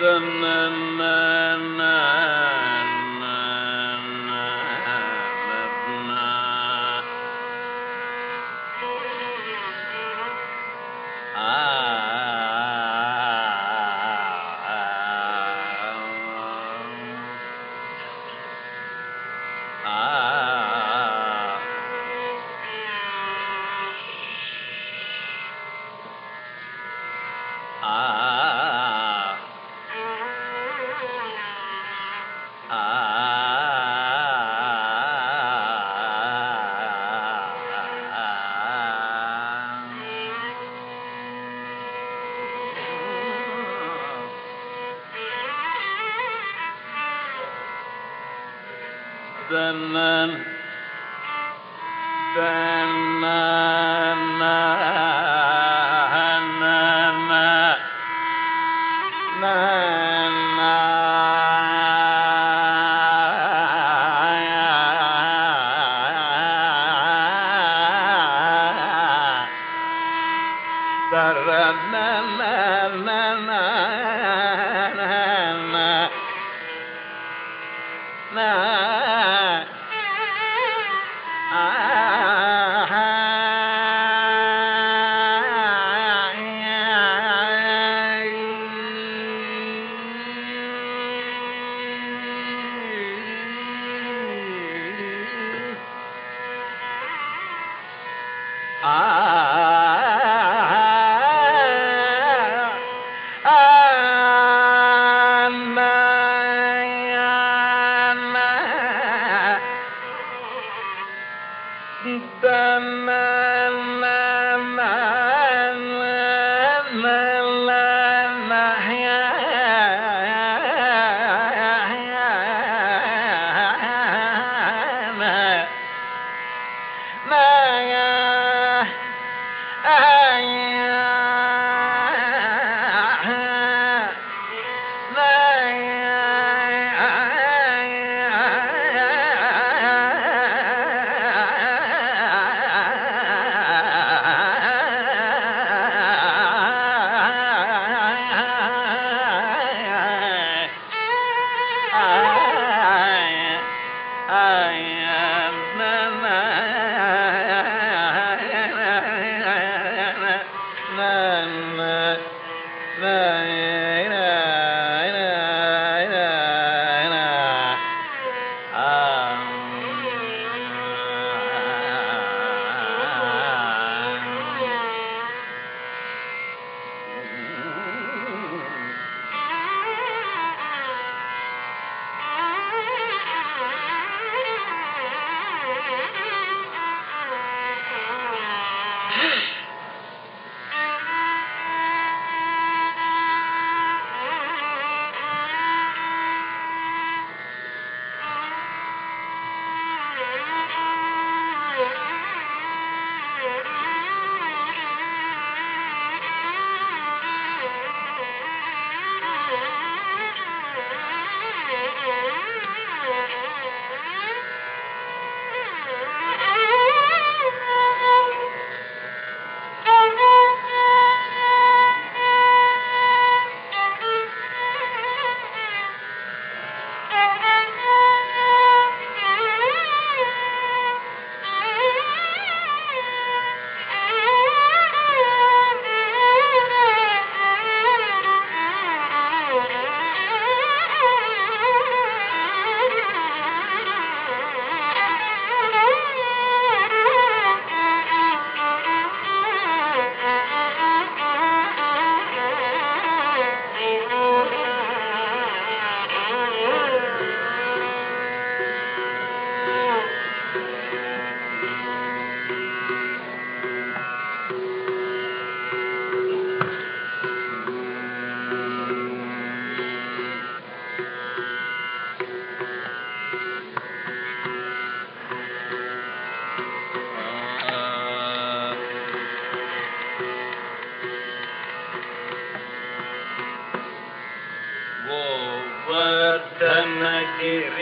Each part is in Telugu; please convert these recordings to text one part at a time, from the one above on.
na na na na na na Uh,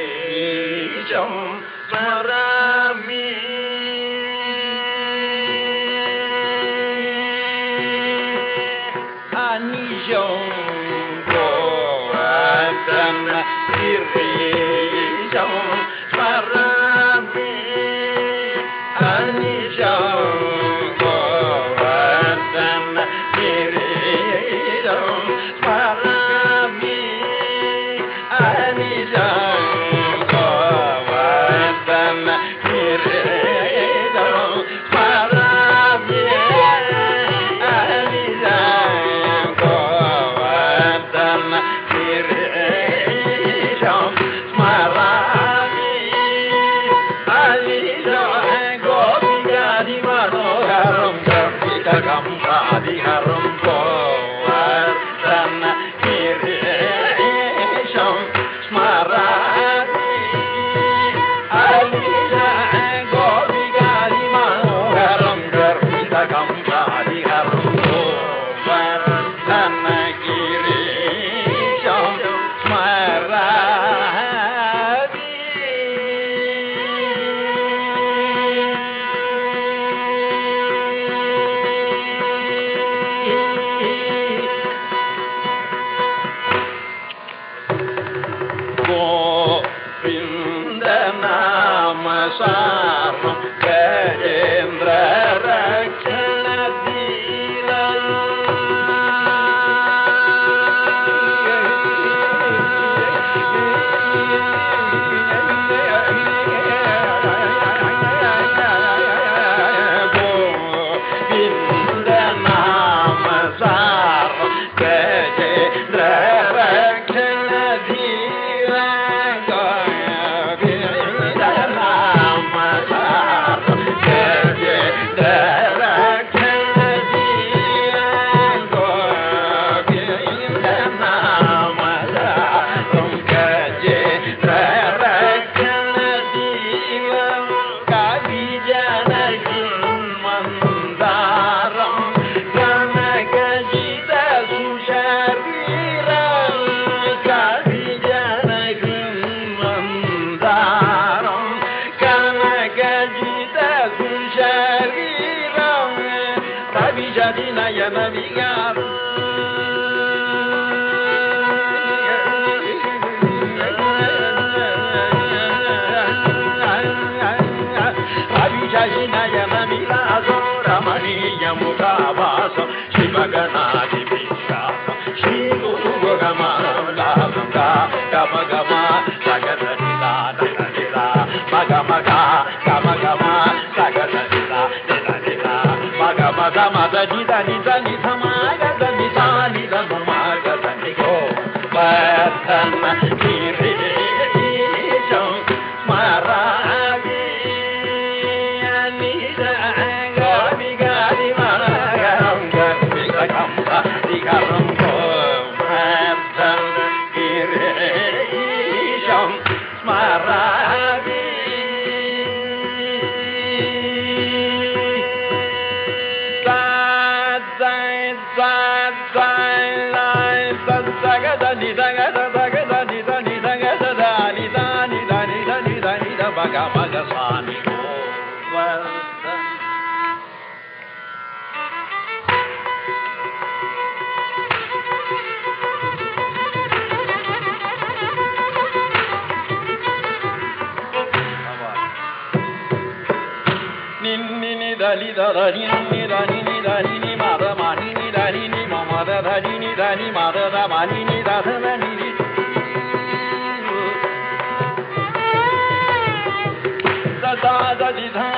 ரத்தனகிரீஷம் ஸ்மராமி நவியாரும் అవిశయనయనమిలాసం రమణీయముఖావాసం శివగణాది విశ్వాసం శ్రీ గురు గమా దని దని సమాగ దని సాని గమ మాగ దని గో పతన धरी धरी नि राणी नि राणी नि मार मानी नि राणी नि मार धरी नि राणी मार रा मानी नि राध राणी नि दा दा दा